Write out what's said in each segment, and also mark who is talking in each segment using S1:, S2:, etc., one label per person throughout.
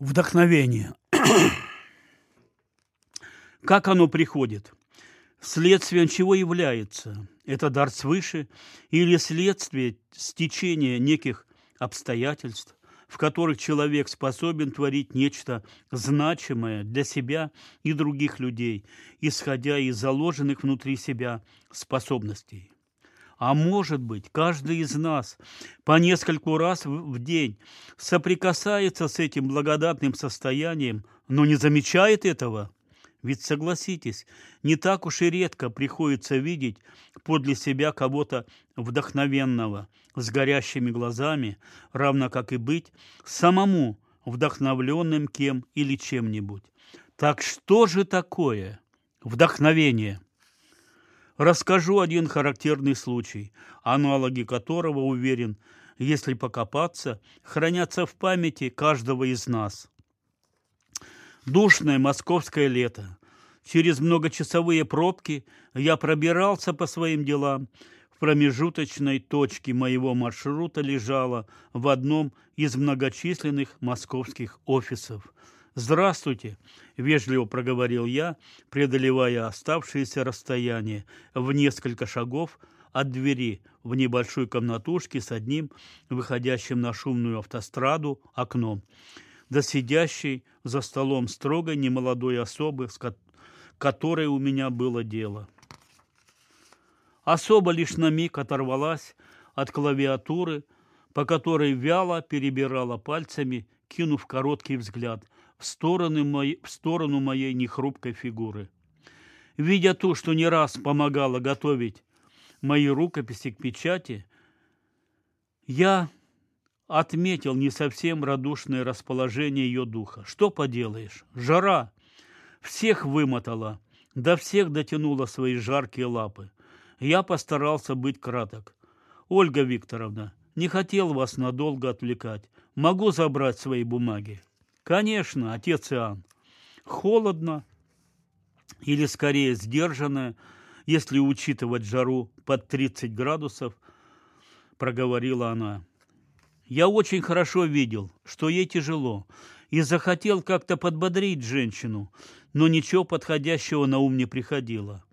S1: Вдохновение. Как оно приходит? Следствием чего является? Это дар свыше или следствие стечения неких обстоятельств, в которых человек способен творить нечто значимое для себя и других людей, исходя из заложенных внутри себя способностей? А может быть, каждый из нас по нескольку раз в день соприкасается с этим благодатным состоянием, но не замечает этого? Ведь согласитесь, не так уж и редко приходится видеть подле себя кого-то вдохновенного, с горящими глазами, равно как и быть самому вдохновленным кем или чем-нибудь. Так что же такое вдохновение? Расскажу один характерный случай, аналоги которого, уверен, если покопаться, хранятся в памяти каждого из нас. Душное московское лето. Через многочасовые пробки я пробирался по своим делам. В промежуточной точке моего маршрута лежала в одном из многочисленных московских офисов – «Здравствуйте», – вежливо проговорил я, преодолевая оставшееся расстояние в несколько шагов от двери в небольшой комнатушке с одним выходящим на шумную автостраду окном, до сидящей за столом строгой немолодой особы, с которой у меня было дело. Особа лишь на миг оторвалась от клавиатуры, по которой вяло перебирала пальцами, кинув короткий взгляд – в сторону, моей, в сторону моей нехрупкой фигуры. Видя то, что не раз помогало готовить мои рукописи к печати, я отметил не совсем радушное расположение ее духа. Что поделаешь, жара всех вымотала, до всех дотянула свои жаркие лапы. Я постарался быть краток. Ольга Викторовна, не хотел вас надолго отвлекать. Могу забрать свои бумаги? Конечно, отец Иоанн. Холодно, или скорее сдержанно, если учитывать жару под 30 градусов, проговорила она. Я очень хорошо видел, что ей тяжело, и захотел как-то подбодрить женщину, но ничего подходящего на ум не приходило.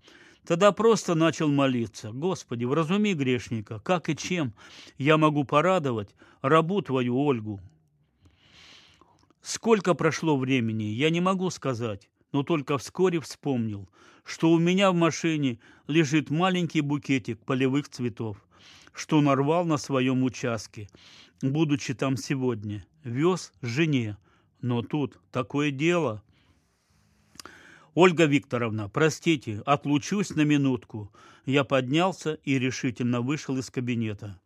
S1: Тогда просто начал молиться. Господи, вразуми грешника, как и чем я могу порадовать рабу твою Ольгу, Сколько прошло времени, я не могу сказать, но только вскоре вспомнил, что у меня в машине лежит маленький букетик полевых цветов, что нарвал на своем участке, будучи там сегодня. Вез жене. Но тут такое дело. Ольга Викторовна, простите, отлучусь на минутку. Я поднялся и решительно вышел из кабинета.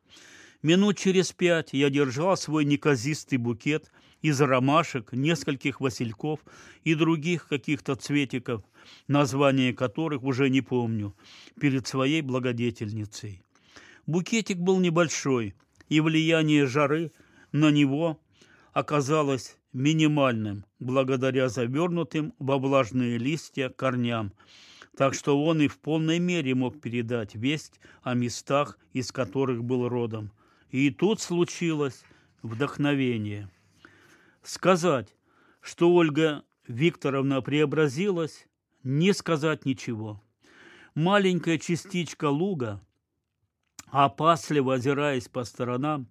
S1: Минут через пять я держал свой неказистый букет из ромашек, нескольких васильков и других каких-то цветиков, название которых уже не помню, перед своей благодетельницей. Букетик был небольшой, и влияние жары на него оказалось минимальным, благодаря завернутым во влажные листья корням, так что он и в полной мере мог передать весть о местах, из которых был родом. И тут случилось вдохновение. Сказать, что Ольга Викторовна преобразилась, не сказать ничего. Маленькая частичка луга, опасливо озираясь по сторонам,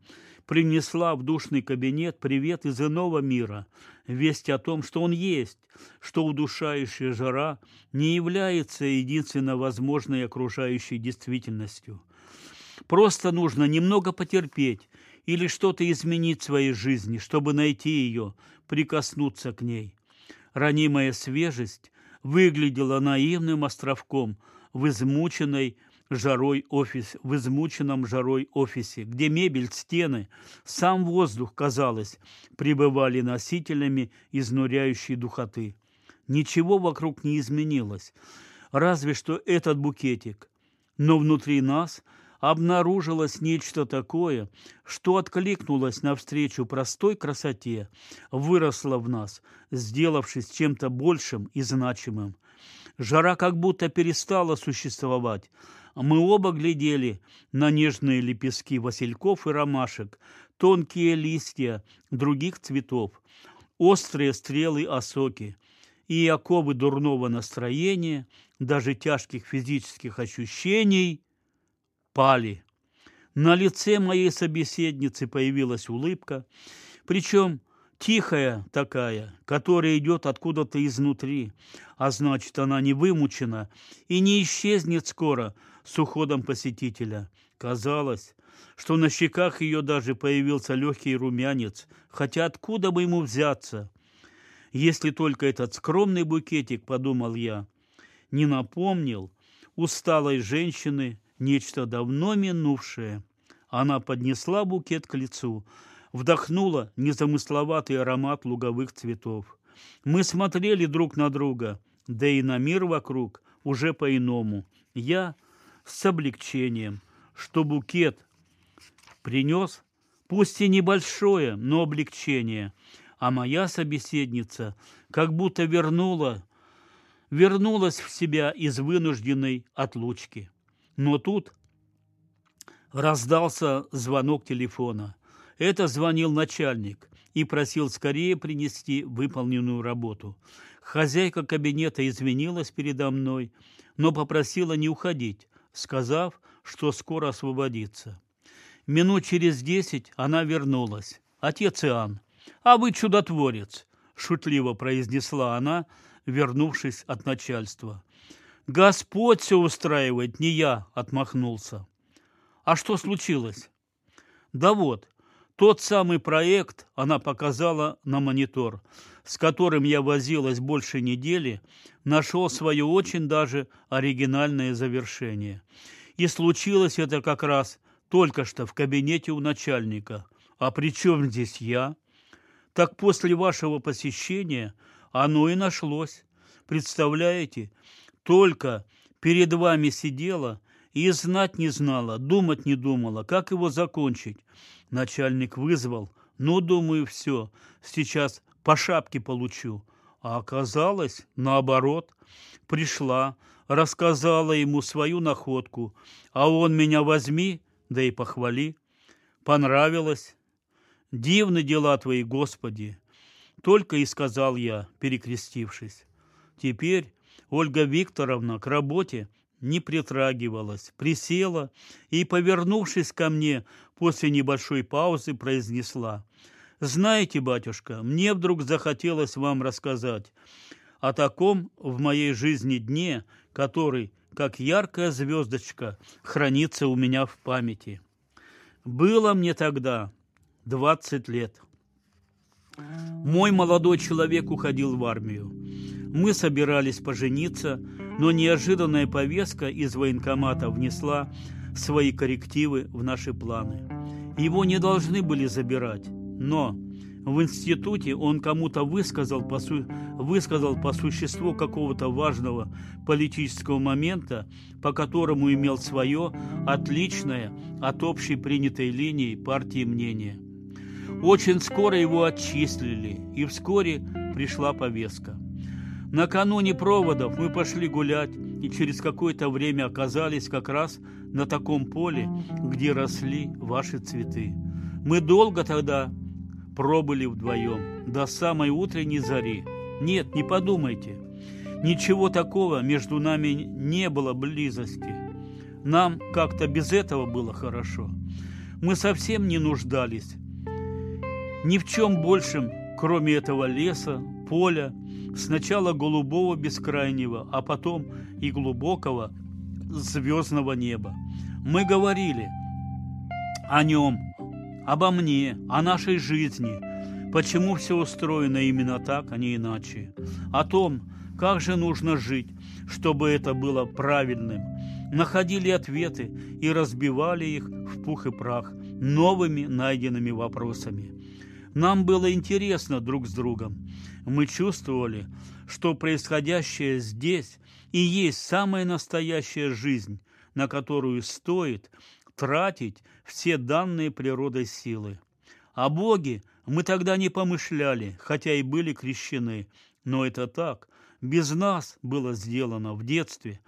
S1: принесла в душный кабинет привет из иного мира, весть о том, что он есть, что удушающая жара не является единственно возможной окружающей действительностью, Просто нужно немного потерпеть или что-то изменить в своей жизни, чтобы найти ее, прикоснуться к ней. Ранимая свежесть выглядела наивным островком в измученной жарой офис, в измученном жарой офисе, где мебель, стены, сам воздух, казалось, пребывали носителями изнуряющей духоты. Ничего вокруг не изменилось, разве что этот букетик. Но внутри нас – обнаружилось нечто такое, что откликнулось навстречу простой красоте, выросло в нас, сделавшись чем-то большим и значимым. Жара как будто перестала существовать. Мы оба глядели на нежные лепестки васильков и ромашек, тонкие листья других цветов. острые стрелы осоки и оковы дурного настроения, даже тяжких физических ощущений, пали. На лице моей собеседницы появилась улыбка, причем тихая такая, которая идет откуда-то изнутри, а значит, она не вымучена и не исчезнет скоро с уходом посетителя. Казалось, что на щеках ее даже появился легкий румянец, хотя откуда бы ему взяться? Если только этот скромный букетик, подумал я, не напомнил усталой женщины нечто давно минувшее. Она поднесла букет к лицу, вдохнула незамысловатый аромат луговых цветов. Мы смотрели друг на друга, да и на мир вокруг уже по-иному. Я с облегчением, что букет принес, пусть и небольшое, но облегчение, а моя собеседница как будто вернула, вернулась в себя из вынужденной отлучки. Но тут раздался звонок телефона. Это звонил начальник и просил скорее принести выполненную работу. Хозяйка кабинета извинилась передо мной, но попросила не уходить, сказав, что скоро освободится. Минут через десять она вернулась. «Отец Иоанн, а вы чудотворец!» – шутливо произнесла она, вернувшись от начальства. «Господь все устраивает, не я!» – отмахнулся. «А что случилось?» «Да вот, тот самый проект она показала на монитор, с которым я возилась больше недели, нашел свое очень даже оригинальное завершение. И случилось это как раз только что в кабинете у начальника. А при чем здесь я? Так после вашего посещения оно и нашлось. Представляете, только перед вами сидела и знать не знала, думать не думала, как его закончить. Начальник вызвал. Ну, думаю, все, сейчас по шапке получу. А оказалось, наоборот, пришла, рассказала ему свою находку, а он меня возьми да и похвали. Понравилось. Дивны дела твои, Господи. Только и сказал я, перекрестившись. Теперь Ольга Викторовна к работе не притрагивалась, присела и, повернувшись ко мне, после небольшой паузы произнесла. «Знаете, батюшка, мне вдруг захотелось вам рассказать о таком в моей жизни дне, который как яркая звездочка, хранится у меня в памяти. Было мне тогда 20 лет. Мой молодой человек уходил в армию. Мы собирались пожениться, но неожиданная повестка из военкомата внесла свои коррективы в наши планы. Его не должны были забирать, но в институте он кому-то высказал по, су... высказал по существу какого-то важного политического момента, по которому имел свое отличное от общей принятой линии партии мнение. Очень скоро его отчислили, и вскоре пришла повестка. Накануне проводов мы пошли гулять, и через какое-то время оказались как раз на таком поле, где росли ваши цветы. Мы долго тогда пробыли вдвоем до самой утренней зари. Нет, не подумайте. Ничего такого между нами не было близости. Нам как-то без этого было хорошо. Мы совсем не нуждались ни в чем большем, кроме этого леса, поля, сначала голубого бескрайнего, а потом и глубокого звездного неба. Мы говорили о нем, обо мне, о нашей жизни, почему все устроено именно так, а не иначе, о том, как же нужно жить, чтобы это было правильным. Находили ответы и разбивали их в пух и прах новыми найденными вопросами. Нам было интересно друг с другом. Мы чувствовали, что происходящее здесь и есть самая настоящая жизнь, на которую стоит тратить все данные природой силы. О Боге мы тогда не помышляли, хотя и были крещены, но это так, без нас было сделано в детстве.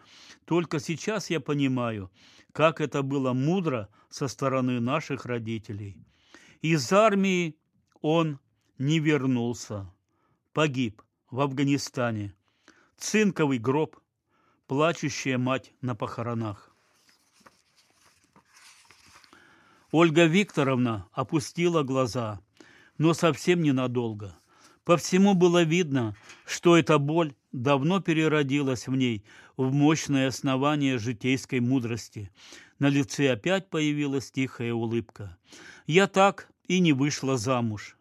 S1: Только сейчас я понимаю, как это было мудро со стороны наших родителей. Из армии он не вернулся. погиб в Афганистане. Цинковый гроб, плачущая мать на похоронах. Ольга Викторовна опустила глаза, но совсем ненадолго. По всему было видно, что эта боль давно переродилась в ней в мощное основание житейской мудрости. На лице опять появилась тихая улыбка. «Я так и не вышла замуж.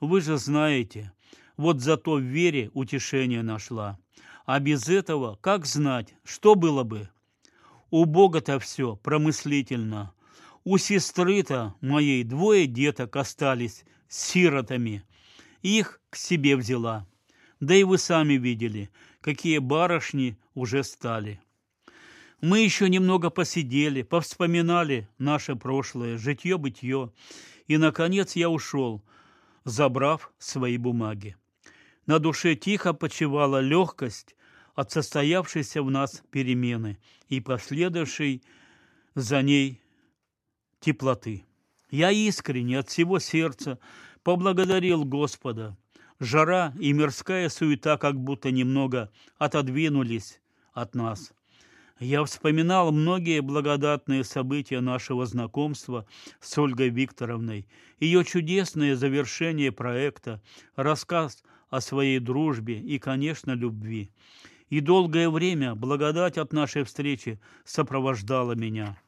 S1: Вы же знаете, вот зато в вере утешение нашла. А без этого, как знать, что было бы? У Бога-то все промыслительно, у сестры-то моей двое деток остались сиротами. Их к себе взяла. Да и вы сами видели, какие барышни уже стали. Мы еще немного посидели, повспоминали наше прошлое, житье-бытье, и, наконец, я ушел, забрав свои бумаги. На душе тихо почивала легкость от состоявшейся в нас перемены и последовавшей за ней теплоты. Я искренне от всего сердца поблагодарил Господа. Жара и мирская суета как будто немного отодвинулись от нас. Я вспоминал многие благодатные события нашего знакомства с Ольгой Викторовной, ее чудесное завершение проекта, рассказ о своей дружбе и, конечно, любви. И долгое время благодать от нашей встречи сопровождала меня.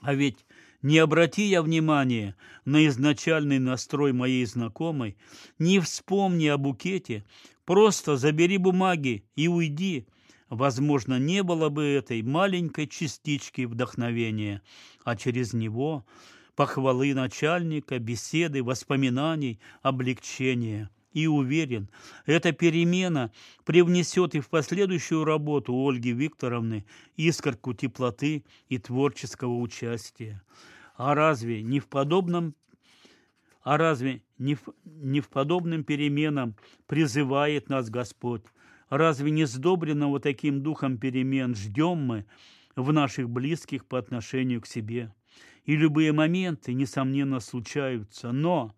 S1: А ведь не обрати я внимания на изначальный настрой моей знакомой, не вспомни о букете, просто забери бумаги и уйди. Возможно, не было бы этой маленькой частички вдохновения, а через него похвалы начальника, беседы, воспоминаний, облегчения – и уверен, эта перемена привнесет и в последующую работу Ольги Викторовны искорку теплоты и творческого участия. А разве не в подобном а разве не в, не в подобным переменам призывает нас Господь? Разве не сдобренного таким духом перемен ждем мы в наших близких по отношению к себе? И любые моменты, несомненно, случаются, но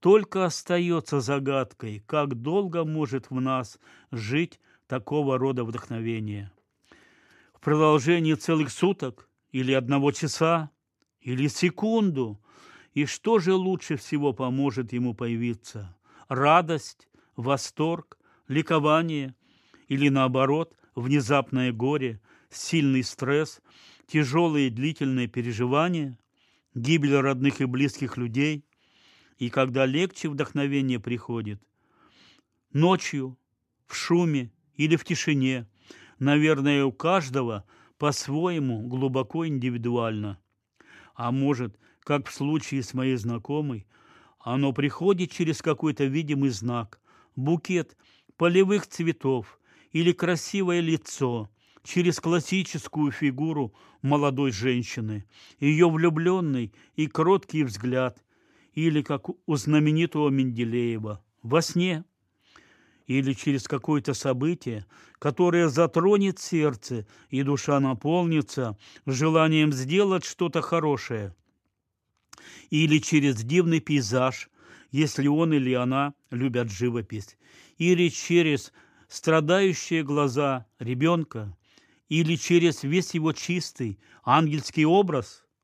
S1: только остается загадкой, как долго может в нас жить такого рода вдохновение. В продолжении целых суток или одного часа, или секунду. И что же лучше всего поможет ему появиться? Радость, восторг, ликование или наоборот, внезапное горе, сильный стресс, тяжелые длительные переживания, гибель родных и близких людей – и когда легче вдохновение приходит. Ночью, в шуме или в тишине, наверное, у каждого по-своему глубоко индивидуально. А может, как в случае с моей знакомой, оно приходит через какой-то видимый знак, букет полевых цветов или красивое лицо, через классическую фигуру молодой женщины, ее влюбленный и кроткий взгляд, или как у знаменитого Менделеева во сне, или через какое-то событие, которое затронет сердце, и душа наполнится желанием сделать что-то хорошее, или через дивный пейзаж, если он или она любят живопись, или через страдающие глаза ребенка, или через весь его чистый ангельский образ –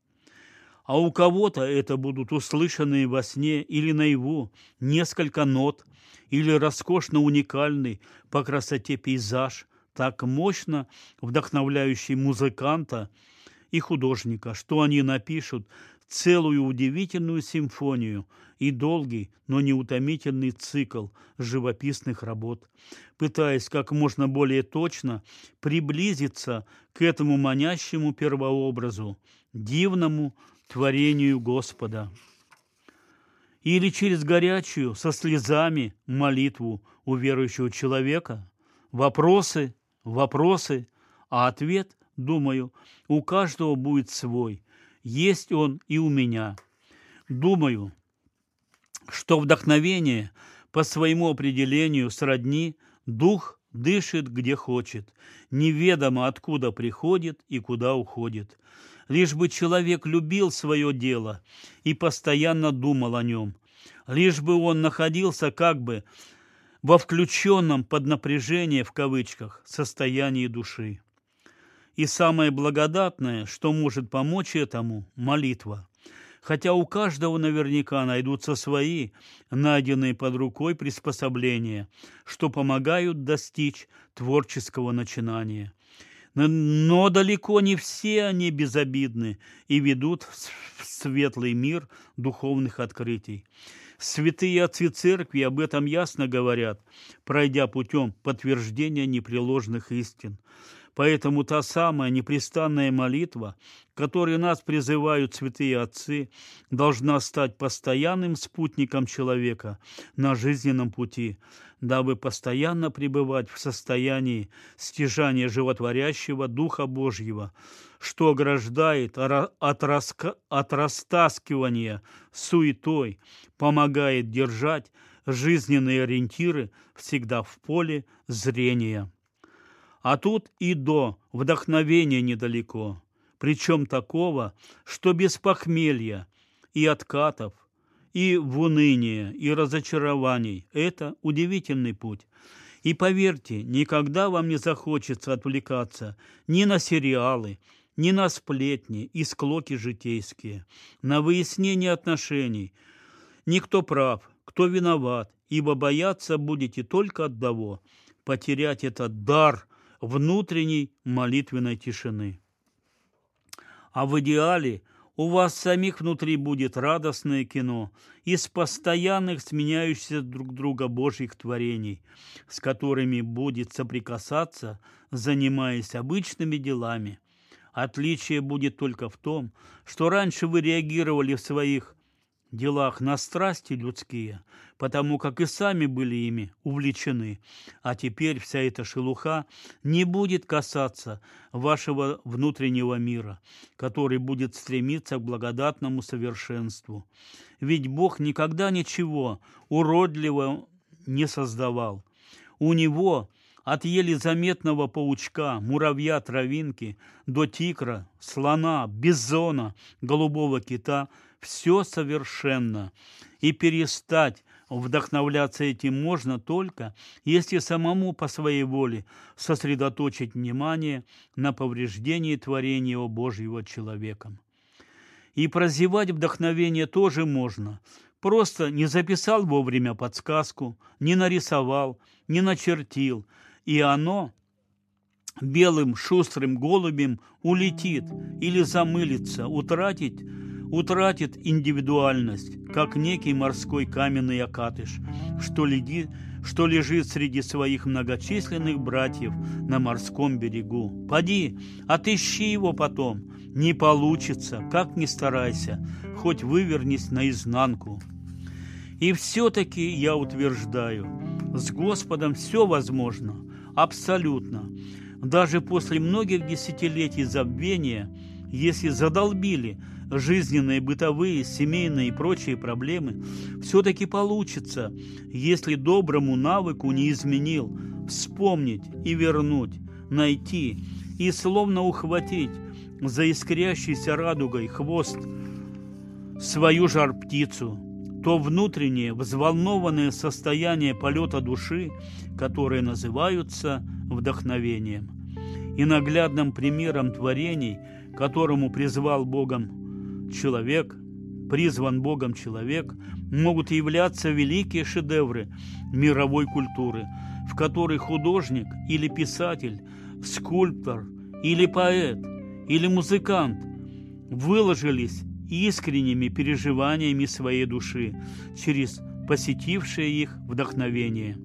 S1: а у кого-то это будут услышанные во сне или наяву несколько нот или роскошно уникальный по красоте пейзаж, так мощно вдохновляющий музыканта и художника, что они напишут целую удивительную симфонию и долгий, но неутомительный цикл живописных работ, пытаясь как можно более точно приблизиться к этому манящему первообразу, дивному, творению Господа. Или через горячую, со слезами, молитву у верующего человека. Вопросы, вопросы, а ответ, думаю, у каждого будет свой. Есть он и у меня. Думаю, что вдохновение по своему определению сродни дух дышит где хочет, неведомо откуда приходит и куда уходит лишь бы человек любил свое дело и постоянно думал о нем, лишь бы он находился как бы во включенном под напряжение в кавычках состоянии души. И самое благодатное, что может помочь этому – молитва. Хотя у каждого наверняка найдутся свои, найденные под рукой приспособления, что помогают достичь творческого начинания. Но далеко не все они безобидны и ведут в светлый мир духовных открытий. Святые отцы церкви об этом ясно говорят, пройдя путем подтверждения непреложных истин. Поэтому та самая непрестанная молитва, которой нас призывают святые отцы, должна стать постоянным спутником человека на жизненном пути, дабы постоянно пребывать в состоянии стяжания животворящего Духа Божьего, что ограждает от, раска... растаскивания суетой, помогает держать жизненные ориентиры всегда в поле зрения. А тут и до вдохновения недалеко, причем такого, что без похмелья и откатов, и в уныние, и разочарований. Это удивительный путь. И поверьте, никогда вам не захочется отвлекаться ни на сериалы, ни на сплетни и склоки житейские, на выяснение отношений. Никто прав, кто виноват, ибо бояться будете только одного – потерять этот дар внутренней молитвенной тишины. А в идеале у вас самих внутри будет радостное кино из постоянных сменяющихся друг друга Божьих творений, с которыми будет соприкасаться, занимаясь обычными делами. Отличие будет только в том, что раньше вы реагировали в своих делах на страсти людские, потому как и сами были ими увлечены, а теперь вся эта шелуха не будет касаться вашего внутреннего мира, который будет стремиться к благодатному совершенству. Ведь Бог никогда ничего уродливого не создавал. У Него от еле заметного паучка, муравья, травинки до тикра, слона, бизона, голубого кита – все совершенно. И перестать вдохновляться этим можно только, если самому по своей воле сосредоточить внимание на повреждении творения Божьего человеком. И прозевать вдохновение тоже можно. Просто не записал вовремя подсказку, не нарисовал, не начертил, и оно белым шустрым голубем улетит или замылится, утратить утратит индивидуальность, как некий морской каменный окатыш, что, леди, что лежит среди своих многочисленных братьев на морском берегу. Поди, отыщи его потом. Не получится, как ни старайся, хоть вывернись наизнанку. И все-таки я утверждаю, с Господом все возможно, абсолютно. Даже после многих десятилетий забвения, если задолбили – жизненные, бытовые, семейные и прочие проблемы, все-таки получится, если доброму навыку не изменил, вспомнить и вернуть, найти и словно ухватить за искрящийся радугой хвост свою жар-птицу, то внутреннее взволнованное состояние полета души, которое называются вдохновением. И наглядным примером творений, которому призвал Богом человек, призван Богом человек, могут являться великие шедевры мировой культуры, в которой художник или писатель, скульптор или поэт или музыкант выложились искренними переживаниями своей души через посетившее их вдохновение.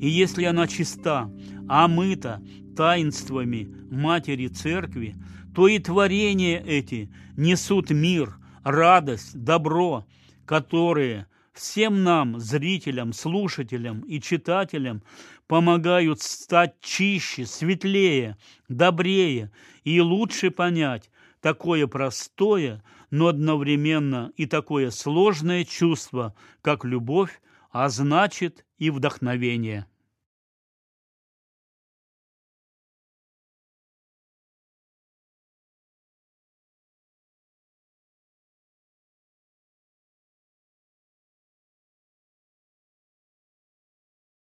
S1: И если она чиста, омыта таинствами Матери Церкви, то и творения эти несут мир, радость, добро, которые всем нам, зрителям, слушателям и читателям, помогают стать чище, светлее, добрее и лучше понять такое простое, но одновременно и такое сложное чувство, как любовь, а значит и вдохновение.